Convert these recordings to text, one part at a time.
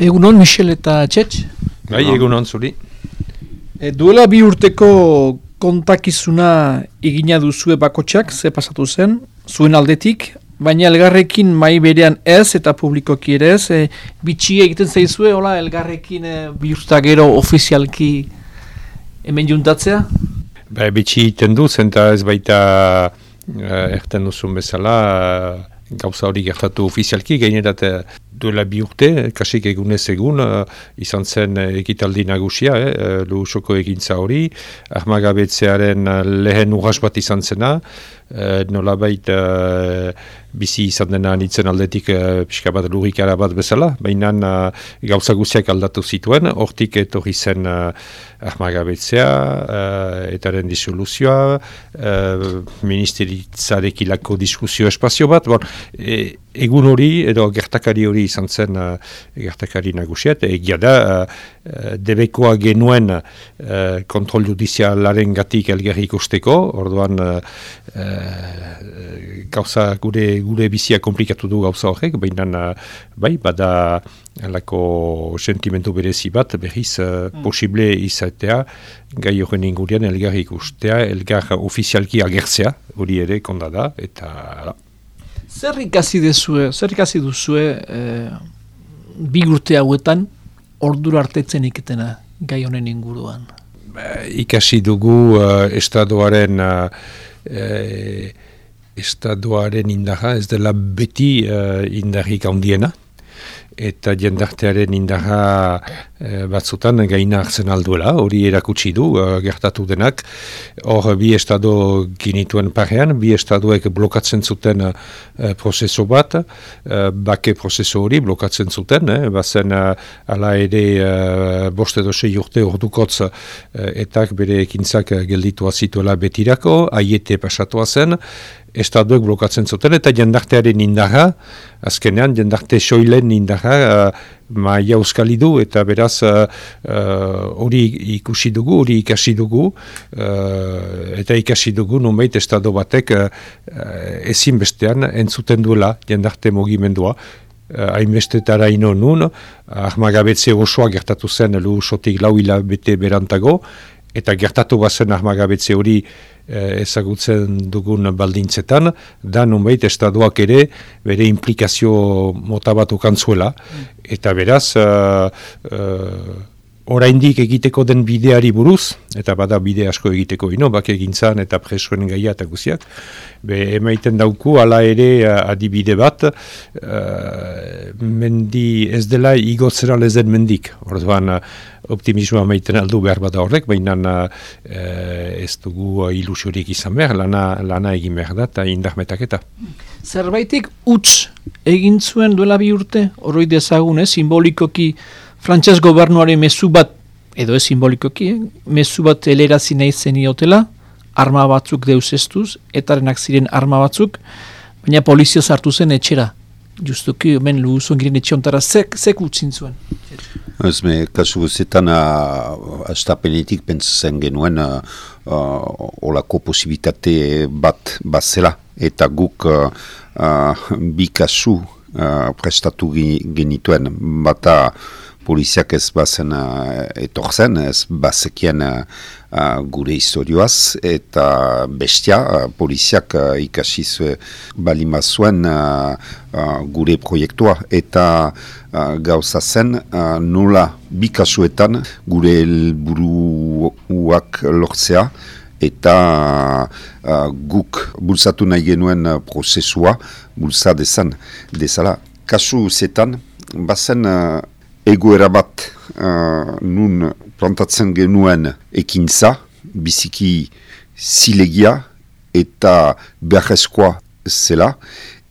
Egunon, Michel eta Txetx? Bai, egunon zuri. E, duela bi urteko kontakizuna egina duzue bakotxak, ze pasatu zen, zuen aldetik, baina elgarrekin mai berean ez eta publikoki ere ez, e, bitxi egiten zaizue, hola, elgarrekin e, bi gero ofizialki hemen juntatzea? Ba, bitxi egiten du, zenta ez baita e, erten duzun bezala, gauza hori gertatu ofizialki, gainerat duela bi urte, kasik egunez egun, uh, izan zen uh, ekitaldi nagusia, eh, luhusoko egintza hori, armagabetzearen lehen urras bat izan zena, uh, nola baita bizi izan dena nitzen aldetik uh, pixka bat lurrik bat bezala, baina uh, gauza guziak aldatu zituen, hortik etorri zen uh, armagabetzea, uh, etaren disoluzioa, uh, ministeritzarekilako diskusio espazio bat, bon, e, egun hori edo gertakari hori izan zen uh, gertakari nagusiat, egia da uh, debekoa genuen uh, kontrol judizialaren gatik elgerri ikusteko, orduan uh, gauza gure gure bizia komplikatu du gauza horrek, baina bai, bada alako sentimentu berezi bat, berriz uh, mm. posible izatea, gai horren ingurian elgar ikustea, elgar ofizialki agertzea, hori ere konda da, eta... Ala. Zer ikasi duzue, zer ikasi duzue eh, bi urte hauetan ordura artetzen iketena gai honen inguruan? Ba, ikasi dugu uh, estadoaren uh, uh, estadoaren indarra, ez dela beti uh, indarrik handiena eta jendartearen indarra e, batzutan gaina hartzen alduela, hori erakutsi du, eh, gertatu denak. Hor, bi estado ginituen parean, bi estadoek blokatzen zuten e, prozeso bat, e, bake prozeso hori blokatzen zuten, e, bazen ala ere e, boste doze jurte ordukotz e, etak bere ekintzak gelditua zituela betirako, aiete pasatua zen, estadoek blokatzen zuten, eta jendartearen indarra, azkenean jendarte soilen indarra uh, maia euskali du, eta beraz uh, uh, hori ikusi dugu, hori ikasi dugu, eta ikasi dugu numeit estado batek uh, ezin bestean entzuten duela jendarte mogimendua, hainbestetara uh, ino nun, ahmagabetze osoa gertatu zen lu sotik lau hilabete berantago, eta gertatu bazen ahmagabetze hori Eh, ezagutzen dugun baldintzetan, da nunbait estaduak ere bere implikazio mota bat ukantzuela, mm. eta beraz, uh, uh, oraindik egiteko den bideari buruz, eta bada bide asko egiteko ino, bak egintzan eta presoen gaia eta guziak, be emaiten dauku, ala ere adibide bat, mendi ez dela igotzera lezen mendik, orduan, optimismoa maiten aldu behar bada horrek, baina eh, ez dugu ilusiorik izan behar, lana, lana egin behar da, eta indarmetak eta. Zerbaitik utz egin zuen duela bi urte, horroi dezagun, simbolikoki frantses gobernuari mezu bat, edo ez simbolikoki, mezu bat elerazi nahi zen iotela, arma batzuk deus estuz, etarenak ziren arma batzuk, baina polizio sartu zen etxera. Justuki, hemen luhuzun giren etxiontara, zek, zek utzin zuen? Ez me, kasu guzetan, astapenetik pentsatzen genuen uh, olako posibilitate bat bazela. Eta guk uh, bi kasu uh, prestatu genituen. Bata poliziak ez bazen uh, etorzen, ez bazekien uh, gure historioaz. Eta bestia, poliziak ikasiz balimazuen uh, gure proiektua. Eta gauza zen nola bikasuetan gure helburuak lortzea eta uh, guk bultzatu nahi genuen uh, prozesua bultza dezan dezala. Kasu zetan, bazen uh, egoera bat uh, nun plantatzen genuen ekintza, biziki zilegia eta beharrezkoa zela,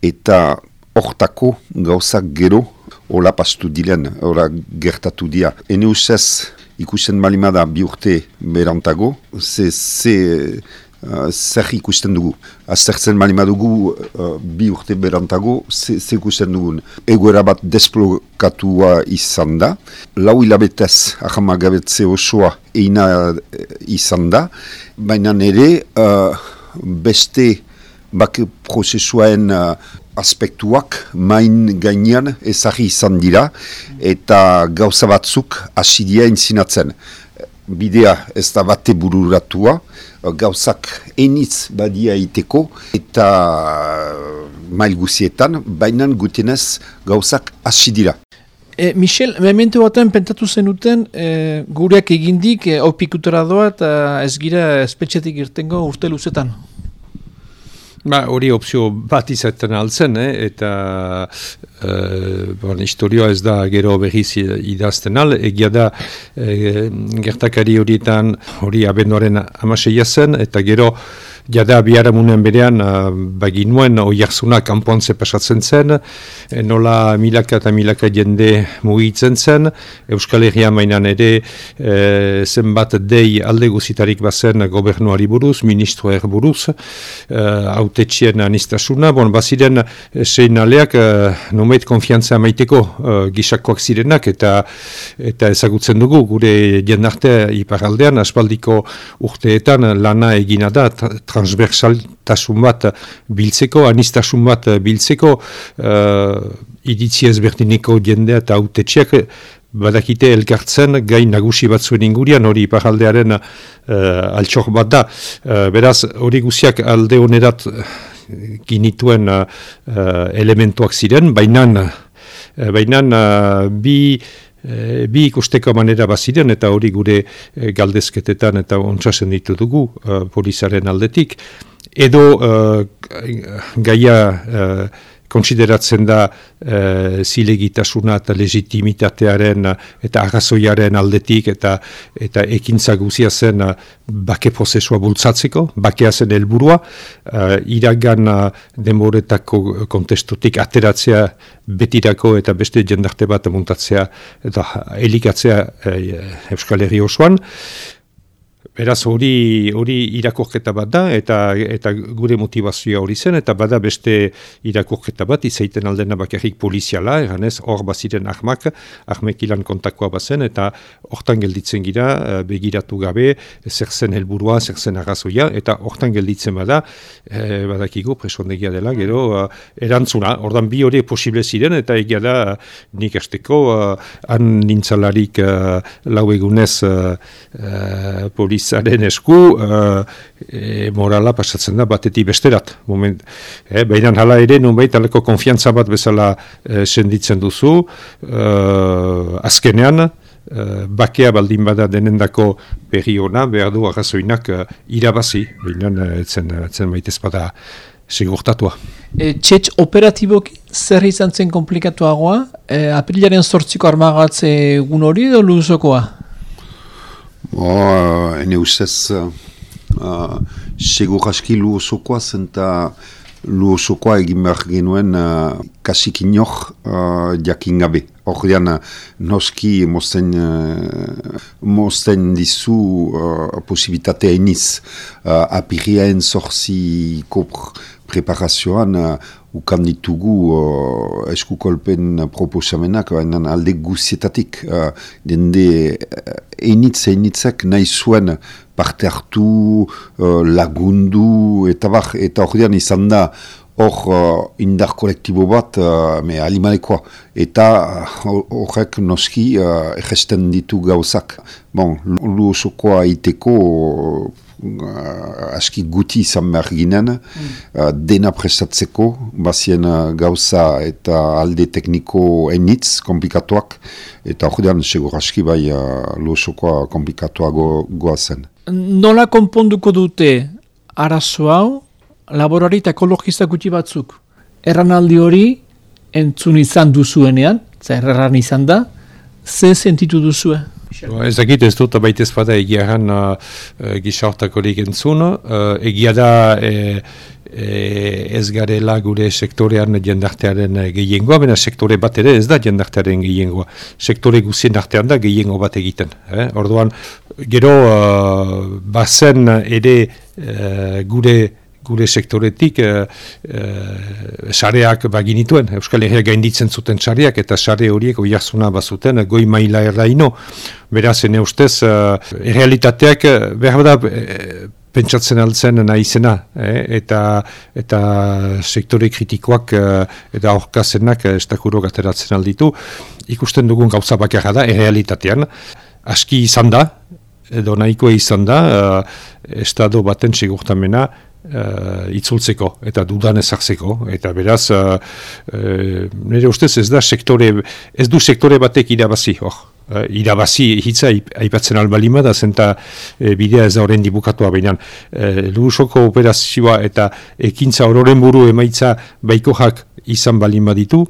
eta hortako gauzak gero hola pastu dilen, hola gertatu dia. Ene usez, ikusten malimada bi urte berantago, ze, ze, uh, zer ikusten dugu. Aztertzen malimadugu uh, bi urte berantago, ze, ze ikusten dugun. Egoera bat desplokatua izan da, lau hilabetez ahamagabetze osoa eina uh, izan da, baina nire uh, beste bake prozesuaen uh, aspektuak main gainean ezagri izan dira eta gauza batzuk asidia inzinatzen. Bidea ez da bate bururatua, gauzak enitz badia iteko eta mail guzietan, bainan gutenez gauzak asidira. E, Michel, memente batean pentatu zenuten e, gureak egindik e, opikutera doa eta ez gira espetxetik irtengo urte luzetan. Ba, hori opzio bat izaten altzen, eh? eta e, bon, historioa ez da gero berriz idazten al, egia da e, gertakari horietan hori abenduaren amaseia zen, eta gero Jada biharamunen berean, uh, baginuen, oiarzuna kanpoan zepasatzen zen, e, nola milaka eta milaka jende mugitzen zen, Euskal Herria mainan ere e, zenbat dei alde guzitarik bazen gobernuari buruz, ministroer buruz, haute uh, txien anistasuna, bon, baziren zein aleak uh, nomeit konfiantzia maiteko uh, gisakoak zirenak, eta eta ezagutzen dugu, gure jendarte iparaldean, aspaldiko urteetan lana egina da, transversaltasun bat biltzeko, anistasun bat biltzeko, uh, iritzi ezberdineko jendea eta autetxeak badakite elkartzen gai nagusi bat zuen ingurian, hori iparaldearen uh, altxor bat da. Uh, beraz, hori guziak alde honerat ginituen uh, elementuak ziren, bainan, uh, bainan uh, bi E, bi ikusteko manera baziren eta hori gure e, galdezketetan eta ontsasen ditu dugu e, polizaren aldetik. Edo gaia konsideratzen da e, zilegitasuna eta legitimitatearen eta agazoiaren aldetik eta eta ekintza guzia zen uh, bake prozesua bultzatzeko, bakea zen helburua, uh, iragan denboretako kontestutik ateratzea betirako eta beste jendarte bat muntatzea eta elikatzea uh, Euskal Herri osoan. Beraz hori hori irakorketa bat da eta eta gure motivazioa hori zen eta bada beste irakorketa bat izaiten aldena bakarrik poliziala, eranez hor baziren ahmak, ahmek ilan kontakoa bazen eta hortan gelditzen gira eh, begiratu gabe zer zen helburua, zer zen arrazoia eta hortan gelditzen bada e, badakigu presondegia dela gero uh, erantzuna, ordan bi hori posible ziren eta egia da nik esteko han nintzalarik lau egunez uh, uh, zaren esku uh, e, morala pasatzen da batetik besterat. Moment, eh, Baina hala ere, nun baita aleko konfiantza bat bezala eh, senditzen duzu, uh, azkenean, uh, bakea baldin bada denendako berri hona, behar du arrazoinak uh, irabazi, baina etzen, etzen baitez bada sigurtatua. E, Txetx operatiboki zer izan zen komplikatuagoa? E, aprilaren sortziko armagatze egun hori edo luzokoa? Bo, ene ustez, uh, segur aski lu osokoa zenta lu osokoa egin behar genuen uh, kasik inok uh, jakin gabe. Horrean, noski mozten, uh, mozten dizu uh, posibilitatea iniz. Uh, apiriaen zorzi kopr preparazioan uh, ukan ditugu uh, eskukolpen proposamenak baina alde guzietatik uh, dende einitz einitzak nahi zuen parte hartu uh, lagundu eta bar, eta hor izan da hor uh, indar kolektibo bat uh, me alimalekoa. Eta horrek uh, noski uh, egesten ditu gauzak. Bon, lu osokoa iteko uh, aski guti izan behar ginen, mm. uh, dena prestatzeko, bazien uh, gauza eta alde tekniko enitz, komplikatuak, eta hori segur aski bai uh, losokoa komplikatuak go, goazen. Nola konponduko dute arazo hau, laborari eta ekologista gutxi batzuk? Erran aldi hori, entzun izan duzuenean, zer erran izan da, ze sentitu duzue? Ba, ez dakit ez dut baita ez bada egia egan uh, uh, entzun. Uh, egia da e, ez garela gure sektorean jendartearen gehiengoa, baina sektore bat ere ez da jendartearen gehiengoa. Sektore guzien artean da gehiengo bat egiten. Eh? Orduan, gero uh, bazen ere gure gure sektoretik e, e, sareak baginituen, Euskal Herria gainditzen zuten sareak, eta sare horiek oiarzuna bazuten goi maila erraino. Beraz, ene ustez, e, realitateak behar da pentsatzen altzen nahizena, eh? eta, eta sektore kritikoak eh, eta aurkazenak eh, estakuro gateratzen alditu, ikusten dugun gauza bakarra da, errealitatean, aski izan da, edo nahikoa izan da, estado baten segurtamena, uh, itzultzeko eta dudan ezartzeko. Eta beraz uh, uh, nire ustez ez da sektore ez du sektore batek irabazi hor. Uh, irabazi hitza aipatzen albalima da zenta bidea ez da horren dibukatua behinan uh, lusoko operazioa eta ekintza ororen buru emaitza baikoak izan balima ditu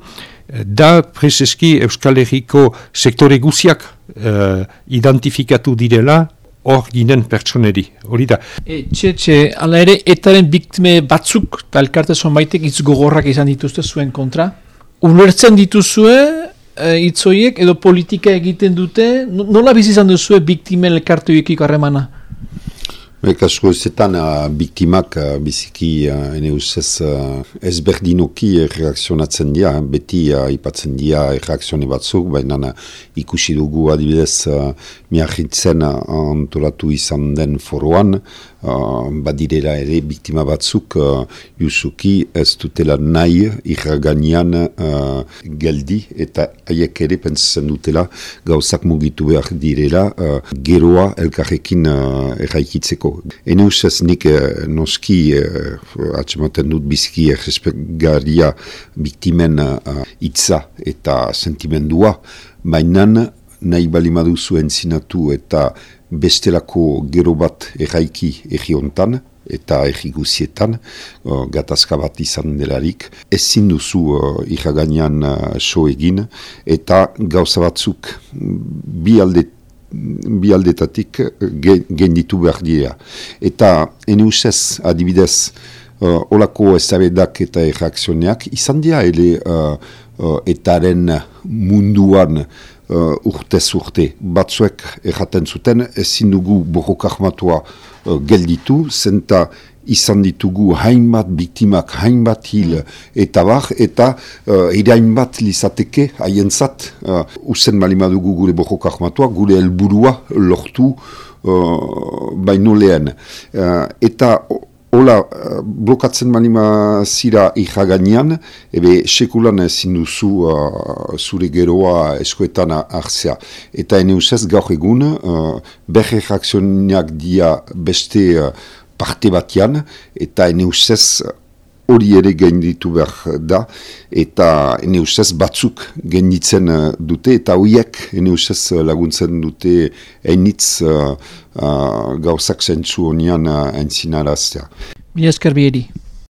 da preseski Euskal Herriko sektore guziak uh, identifikatu direla hor ginen pertsoneri, hori da. E, txe, txe, ala ere, etaren biktime batzuk, eta elkarte zonbaitek itz gogorrak izan dituzte zuen kontra. Ulertzen dituzue, e, itzoiek, edo politika egiten dute, nola bizizan duzue biktime elkarte horiekiko harremana? Be, kasko ezetan, uh, biktimak uh, biziki uh, ene usez uh, ezberdinoki reakzionatzen dira, beti uh, ipatzen dira reakzione batzuk, baina ikusi dugu adibidez uh, miarritzen uh, antolatu izan den foroan, uh, badirela ere biktima batzuk uh, Yusuki ez dutela nahi irraganean uh, geldi eta haiek ere pentsatzen dutela gauzak mugitu behar direla uh, geroa elkarrekin uh, erraikitzeko. Ene usaz nik uh, noski uh, atxematen dut bizki errespetgaria biktimen uh, itza eta sentimendua, mainan nahi balimadu zuen zinatu eta bestelako gero bat erraiki egi hontan, eta egi guzietan, uh, gatazka bat izan delarik, ezin duzu uh, irraganean uh, so egin, eta gauza batzuk bi alde bi aldetatik genditu behar dira. Eta ene usez, adibidez, uh, olako ezabedak eta erreakzioneak, izan dira ele uh, uh, etaren munduan uh, urtez urte. Batzuek erraten zuten, ezin dugu borrokahmatua uh, gelditu, zenta izan ditugu hainbat biktimak, hainbat hil eta bar, eta uh, ere hainbat lizateke haientzat, uh, usen dugu gure borrokahmatua, gure helburua lortu uh, baino lehen. Uh, eta Ola, eh, blokatzen manima zira ikaganean, ebe sekulan ezin duzu uh, zure geroa eskoetan hartzea. Eta ene usez gaur egun, uh, berre reakzioniak dia beste uh, parte batian, eta ene usez hori ere gainditu behar da, eta ene usez batzuk gainditzen dute, eta horiek ene usez laguntzen dute enitz uh, uh, gauzak zentzu honian uh, entzinaraztea. Mila esker